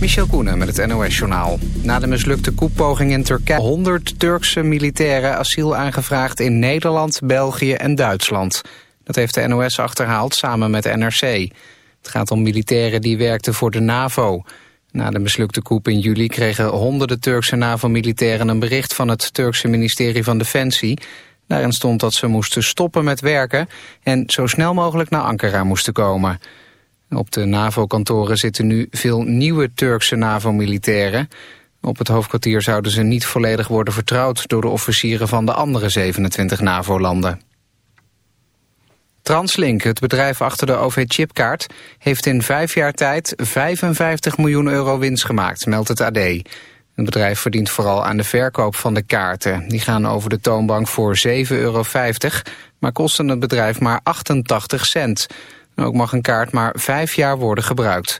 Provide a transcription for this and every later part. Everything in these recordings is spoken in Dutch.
Michel Koenen met het NOS-journaal. Na de mislukte koepoging in Turkije... 100 Turkse militairen asiel aangevraagd in Nederland, België en Duitsland. Dat heeft de NOS achterhaald samen met NRC. Het gaat om militairen die werkten voor de NAVO. Na de mislukte koep in juli kregen honderden Turkse NAVO-militairen... een bericht van het Turkse ministerie van Defensie... Daarin stond dat ze moesten stoppen met werken en zo snel mogelijk naar Ankara moesten komen. Op de NAVO-kantoren zitten nu veel nieuwe Turkse NAVO-militairen. Op het hoofdkwartier zouden ze niet volledig worden vertrouwd... door de officieren van de andere 27 NAVO-landen. Translink, het bedrijf achter de OV-chipkaart... heeft in vijf jaar tijd 55 miljoen euro winst gemaakt, meldt het AD. Het bedrijf verdient vooral aan de verkoop van de kaarten. Die gaan over de toonbank voor 7,50 euro, maar kosten het bedrijf maar 88 cent... Ook mag een kaart maar vijf jaar worden gebruikt.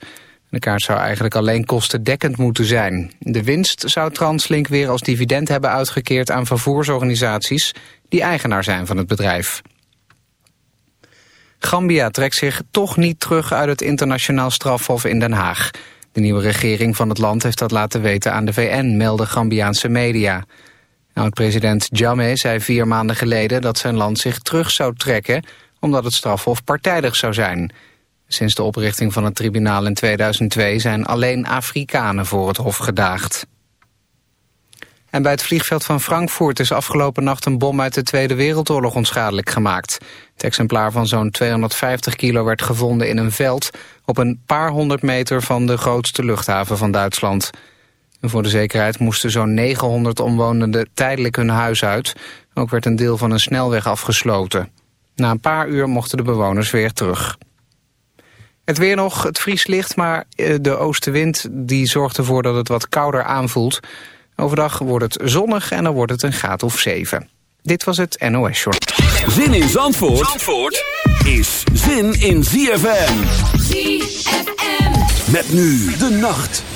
De kaart zou eigenlijk alleen kostendekkend moeten zijn. De winst zou Translink weer als dividend hebben uitgekeerd aan vervoersorganisaties die eigenaar zijn van het bedrijf. Gambia trekt zich toch niet terug uit het internationaal strafhof in Den Haag. De nieuwe regering van het land heeft dat laten weten aan de VN, melden Gambiaanse media. Oud-president Jammeh zei vier maanden geleden dat zijn land zich terug zou trekken omdat het strafhof partijdig zou zijn. Sinds de oprichting van het tribunaal in 2002 zijn alleen Afrikanen voor het hof gedaagd. En bij het vliegveld van Frankfurt is afgelopen nacht een bom uit de Tweede Wereldoorlog onschadelijk gemaakt. Het exemplaar van zo'n 250 kilo werd gevonden in een veld op een paar honderd meter van de grootste luchthaven van Duitsland. Voor de zekerheid moesten zo'n 900 omwonenden tijdelijk hun huis uit. Ook werd een deel van een snelweg afgesloten. Na een paar uur mochten de bewoners weer terug. Het weer nog, het vries licht, maar eh, de oostenwind die zorgt ervoor dat het wat kouder aanvoelt. Overdag wordt het zonnig en dan wordt het een graad of 7. Dit was het NOS Short. Zin in Zandvoort, Zandvoort is zin in ZFM. ZFM. Met nu de nacht.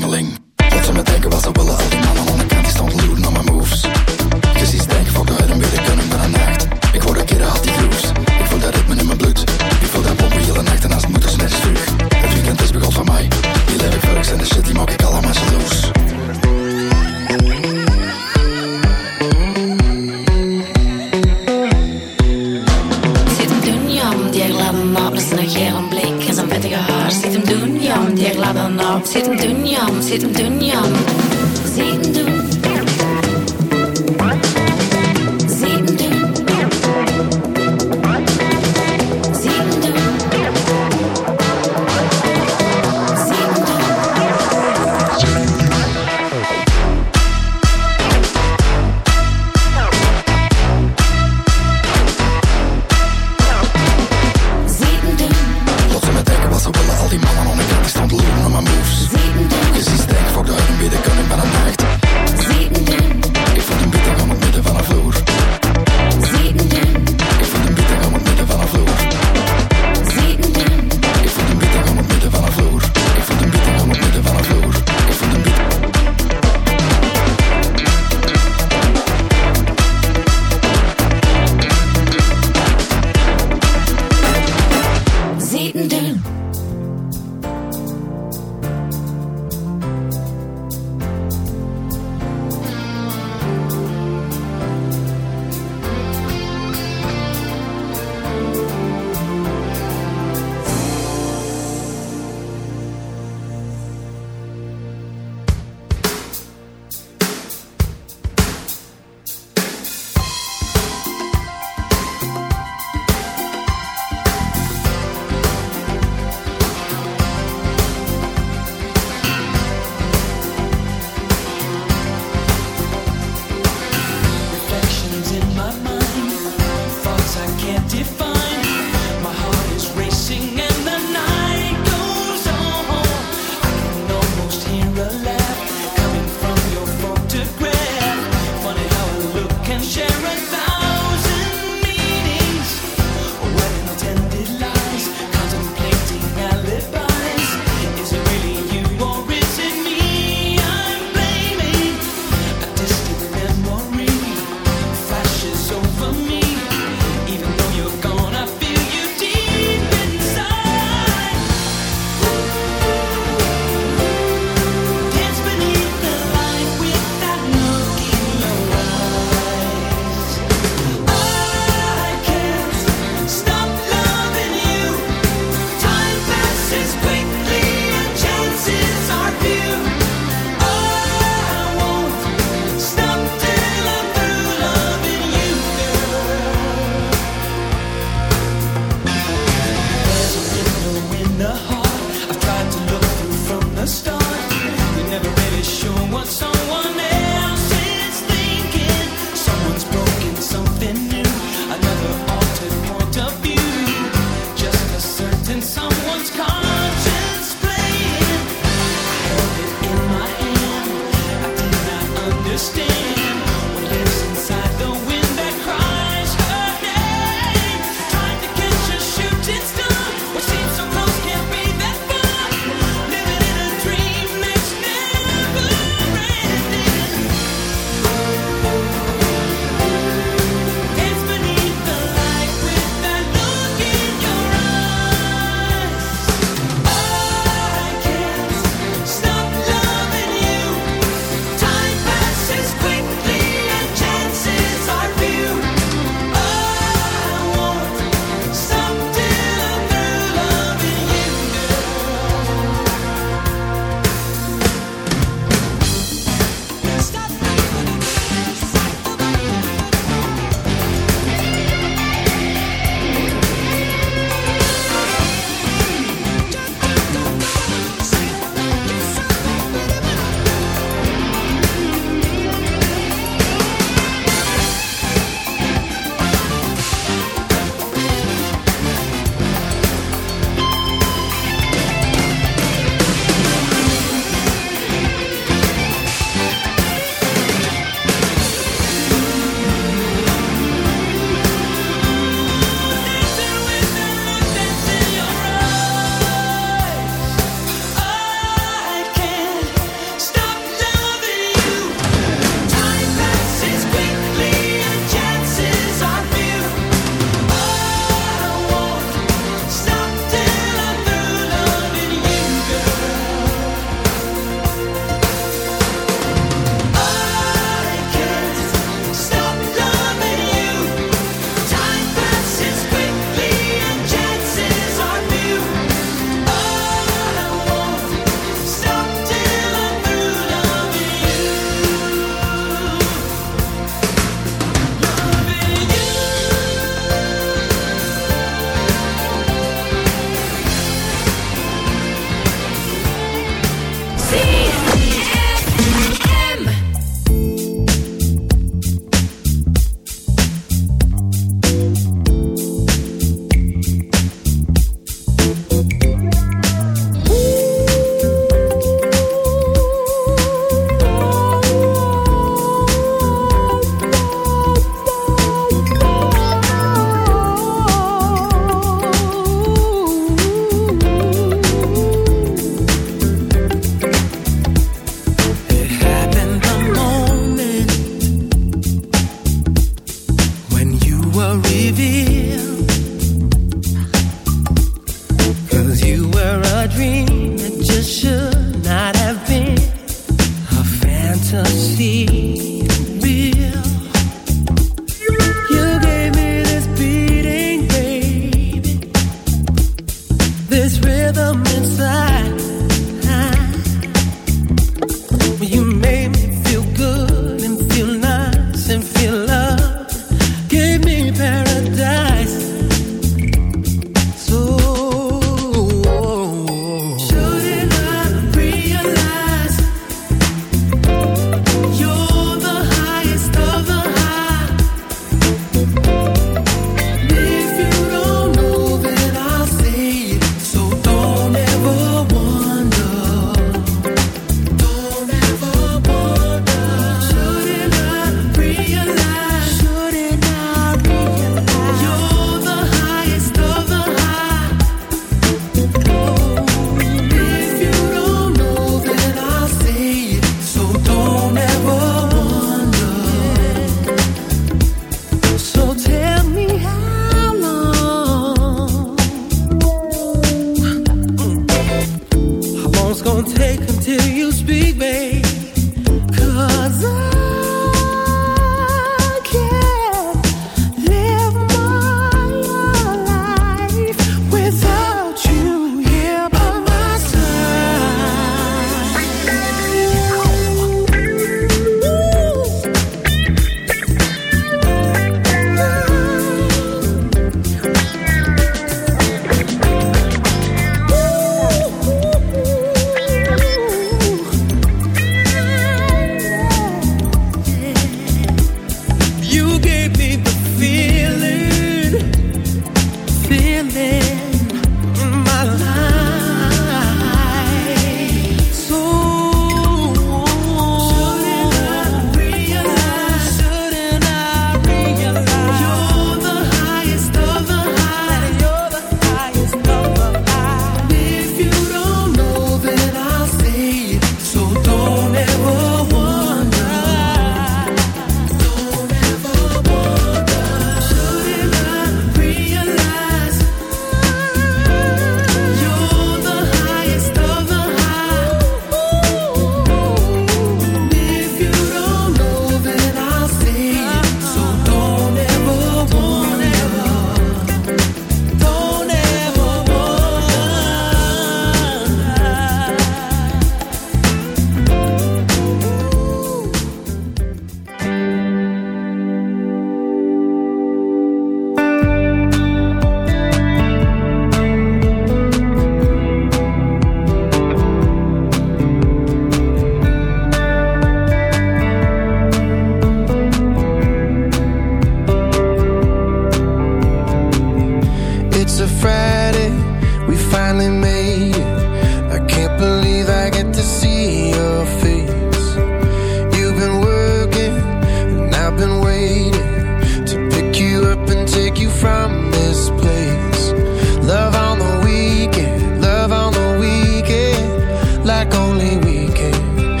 ringeling. Ze me denken wat ze willen, al die mannen aan de kant die stond looten on mijn moves. Je ziet denk fuck de huid en weer de kunnen met een nacht. Ik word een keer had die grooves. Ik voel dat ritme in mijn bloed. Ik voel dat pompen hele nacht en als het moet, dan smet het Het weekend is begon van mij. Die leef ik en de shit die mok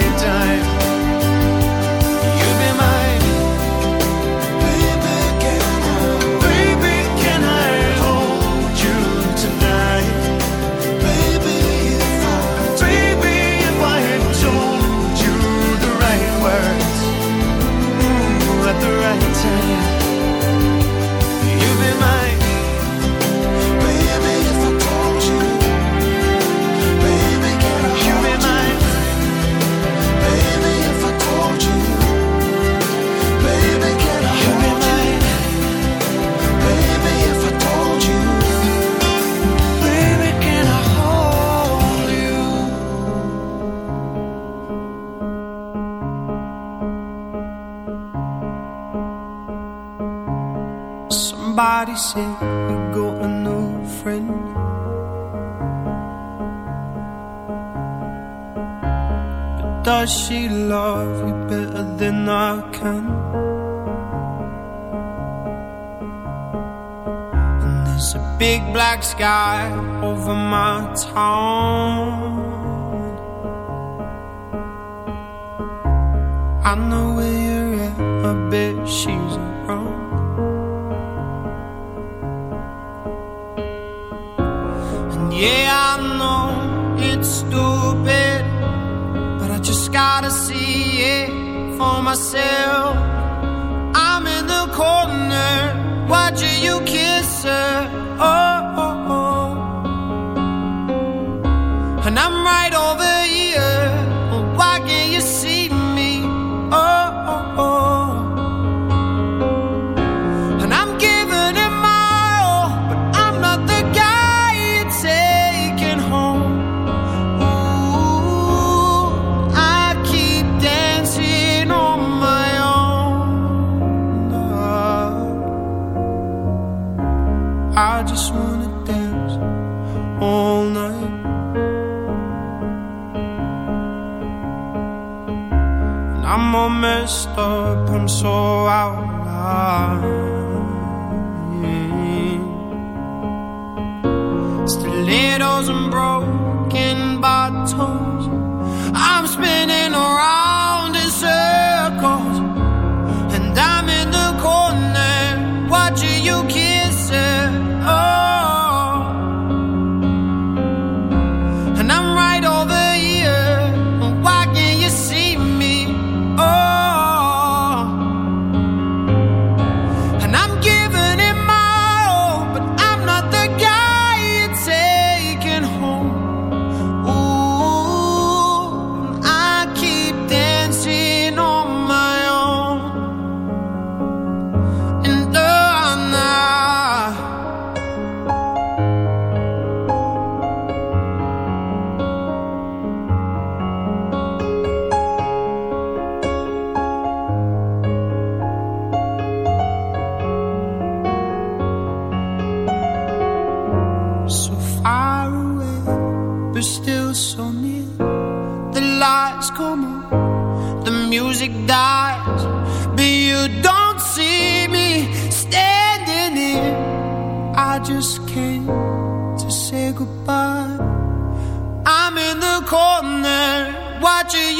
Time.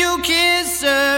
You kiss her.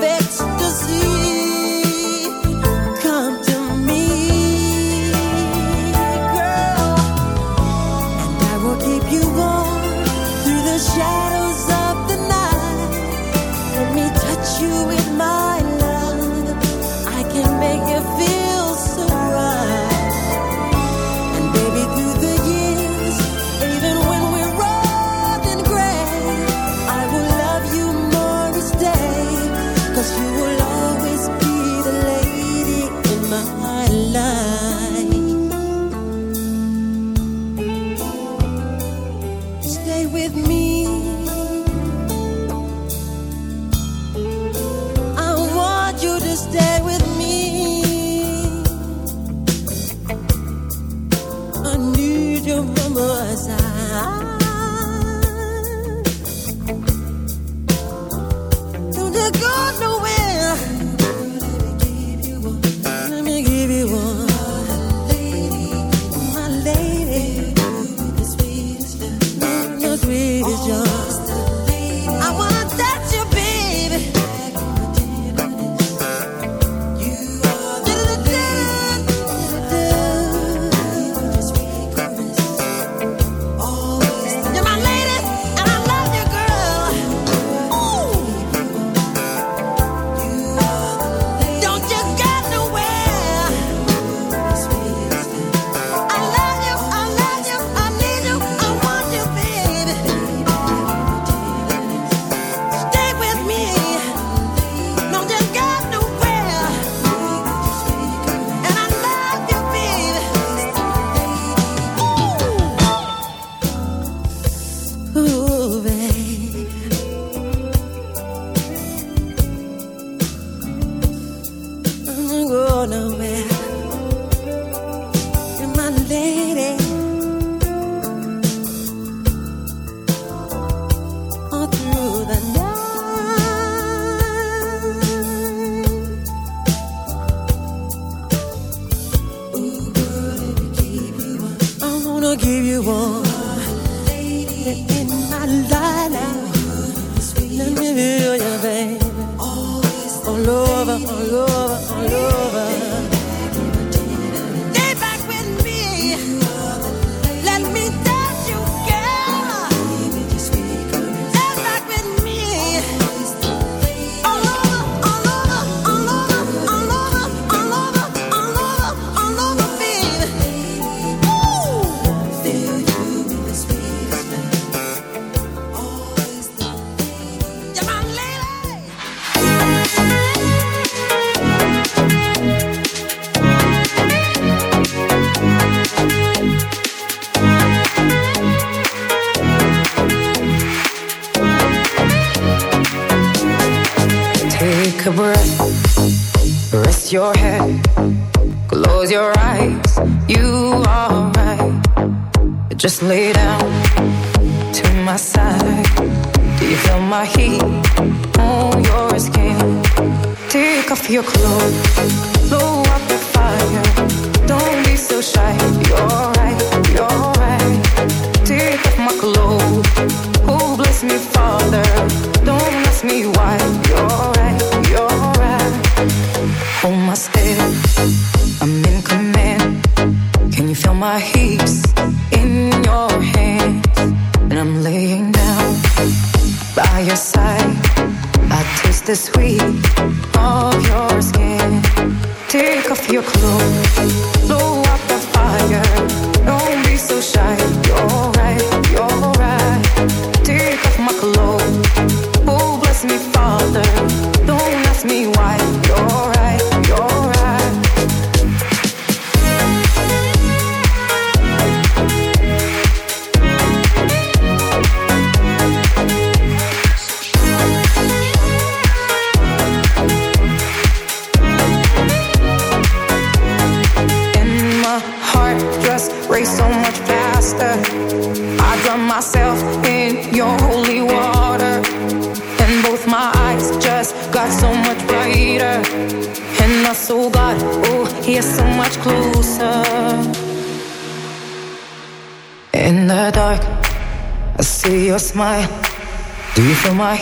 perfect